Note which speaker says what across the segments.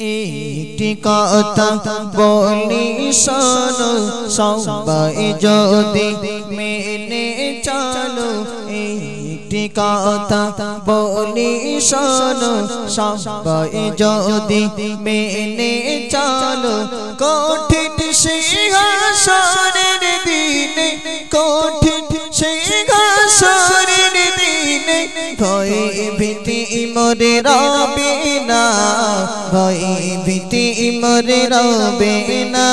Speaker 1: একটি কথা বলি শোনো, সবাই যদি মেনে চলো একটি কথা বলি শোনো, সবাই যদি মেনে চলো, কঠিন সিংহাসনের ভয় ভীতি মরে রবে না, ভয় ভীতি মরে রবে না,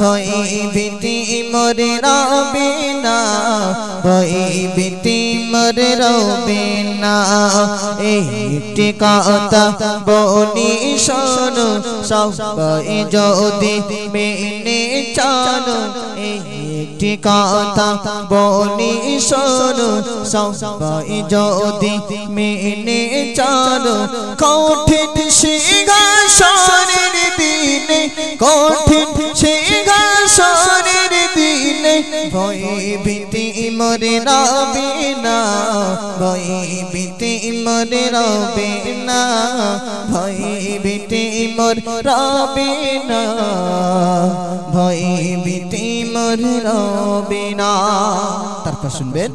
Speaker 1: ভয় ভীতি মরে রবে না, ভয় ভীতি মরে রবে না। একটি কথা বলি শোনো, সবাই যদি মেনে চলো একটি কথা বলি শোনো, সবাই যদি মেনে চলো, কঠিন সিংহাসনের দিনে, কঠিন সিংহাসনের দিনে ভয় ভীতি মরে রবে না ভয় ভীতি মরে রবে না ভয় ভীতি মর রবে না ভীতি মর রবে না তারপর শুনবেন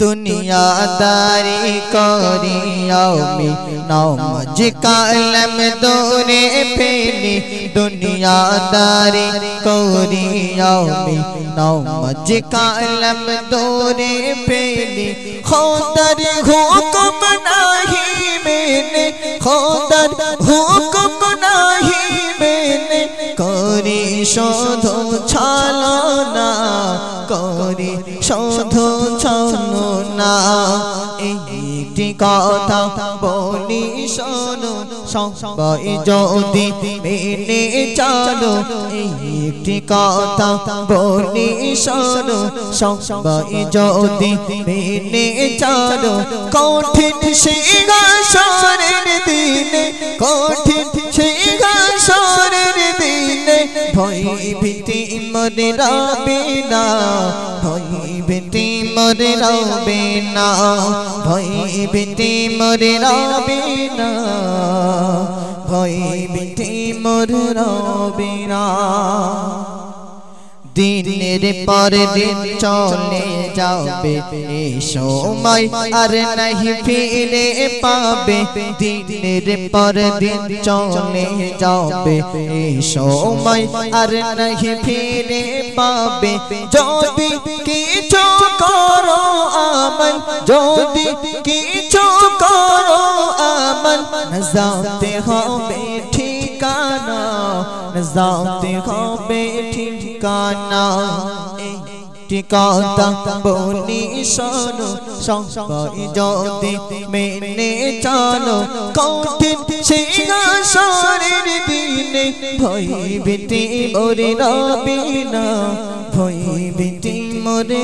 Speaker 1: দুনিয়াদারি করি আমি নমজ কালম দূরে ফেলি দুনিয়াদারি করি আমি নমজ কালম দূরে ফেলি খোদার হুকুম নাহি মেনে খোদার হুকুম নাহি মেনে করি শোধ ছালো একটি কথা বলি শোনো, সবাই যদি মেনে চলো একটি কথা বলি শোনো, সবাই যদি মেনে চলো, কঠিন সিংহাসনের দিনে, কঠিন সিংহাসনের দিনে ভয় ভীতি মরে রবে না ভয় ভীতি মরে রবে না, ভয় ভীতি মরে রবে না, ভয় ভীতি মরে রবে না। দিনের পর দিন চলে যাবে এই সময় আর নাহি ফিরে পাবে। দিনের পর দিন চলে যাবে। এই সময় আর নাহি ফিরে পাবে। যদি কিছু করো আমল, যদি কিছু করো আমল, নজাতে হবে ঠিকানা, নজাতে হবে ঠিকানা। ঠিকানা বলি শোনো সবাই যদি মেনে চলো কঠিন সিংহাসনের দিনে ভয় ভীতি মরে রবে না ভয় ভীতি মরে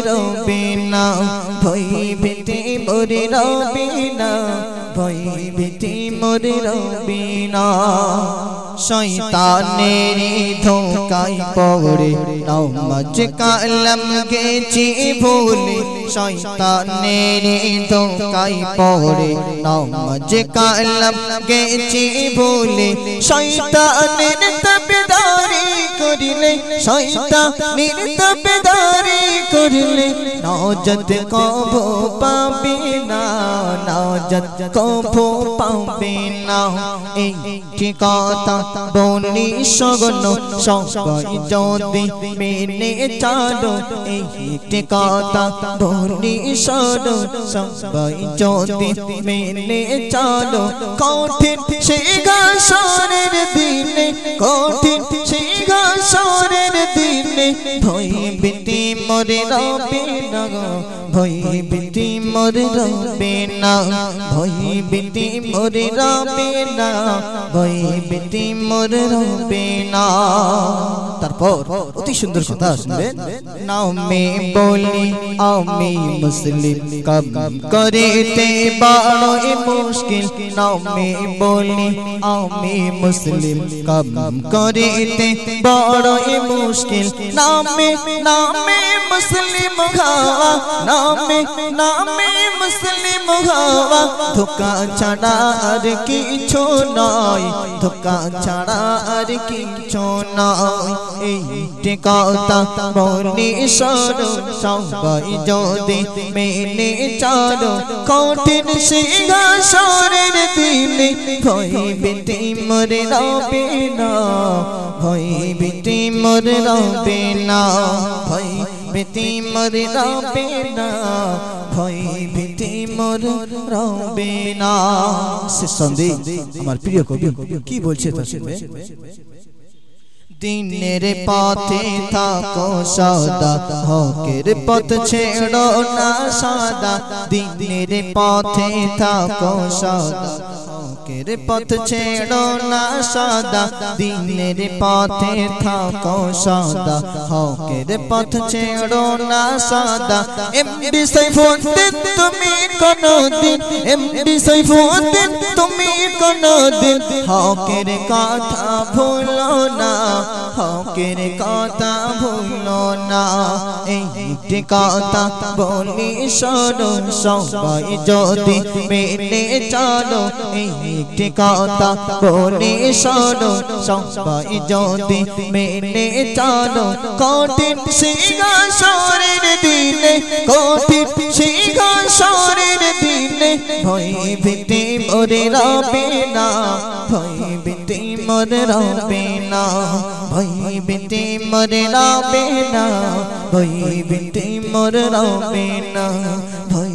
Speaker 1: রবে না। শয়তানের ধোকায় পড়ে নমাজ কালাম গেছি ভুলে শয়তানের ধোকায় পড়ে নমাজ কালাম গেছি ভুলে শয়তানের তবেদারি করিলে শয়তানের তবেদারি করিলে নজত কভো পাবে না নজত কভো পাবে না এই কথা বলি সগন সবাই যদি মেনে চালো এই কথা বলি সরো সবাই যদি মেনে চালো কঠিন সিংহাসনের দিনে কঠিন সিংহাসনের দিনে ভয় বিতি মরে রবে না ভয় বিতি মরে রবে না, ভয় বিতি মরে রবে না, ভয় বিতি মরে রবে না। তারপর অতি সুন্দর কথা শুনবেন নাও মে বলি আমি মুসলিম কব করিতে বড় মুশকিল। নাও মে বলি আমি মুসলিম কব করিতে বড় মুশকিল। নামে নামে মুসলিম ঘাওয়া, নামে নামে মুসলিম হওয়া ধোকা ছাড়া আর কিছু নয়, ধোকা ছাড়া আর কিছু নয়। এই কথা বলি সরো, সবাই যদি মেনে চলো, কঠিন সিংহাসনের দিনে ভয় বিতি মরে রবে না, ভয় বিতি মরে রবে না, ভয় বিতি মরে রবে না ভয় বিতি মর রবে না সে সন্দেহ আমার প্রিয় কবি, কি বলছে তা শুনবে? দিনের পথে থাকো সদা, হকের পথ ছেড়ো না সদা। দিনের পথে থাকো সদা হকের পথ ছেড়ো না সদা, দিনের পথে থাকো সদা। হকের পথ ছেড়ো না সদা। এমডি সাইফুদ্দিন, তুমি কোনো দিন এমডি সাইফুদ্দিন, তুমি কোনো দিন হকের কথা ভুলো না। হকের কথা ভুলো না। এইটি কথা বলি, শোনো, সবাই যদি মেনে চলো এইটি কথা বলি শোনো সবাই যদি মেনে চলো, কঠিন সিংহাসনের দিনে, কঠিন সিংহাসনের দিনে ভয় ভীতি মরে রবে না ভয় মরে রবে না ভয় মরে রবে না ভয় মরে রবে না, ভয়